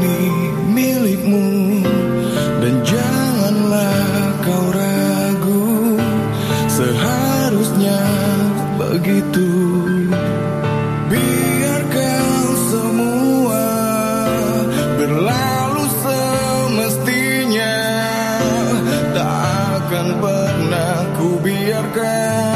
ini milikmu dan janganlah kau ragu. Seharusnya begitu. Biarkan semua berlalu semestinya. Tak akan pernah ku biarkan.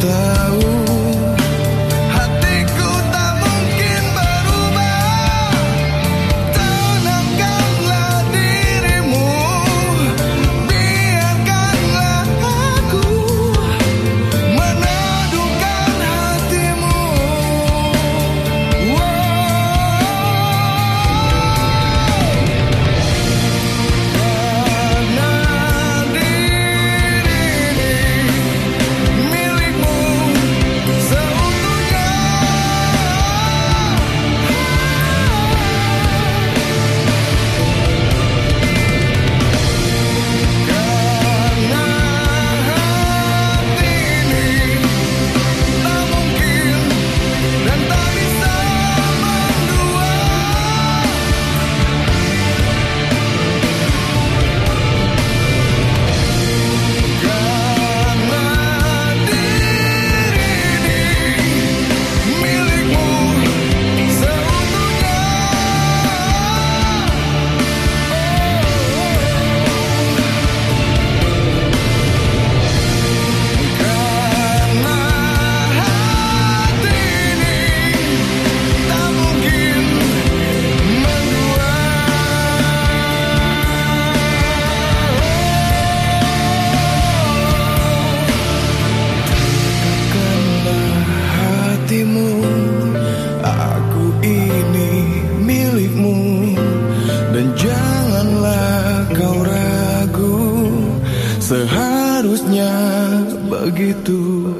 tahu seharusnya begitu.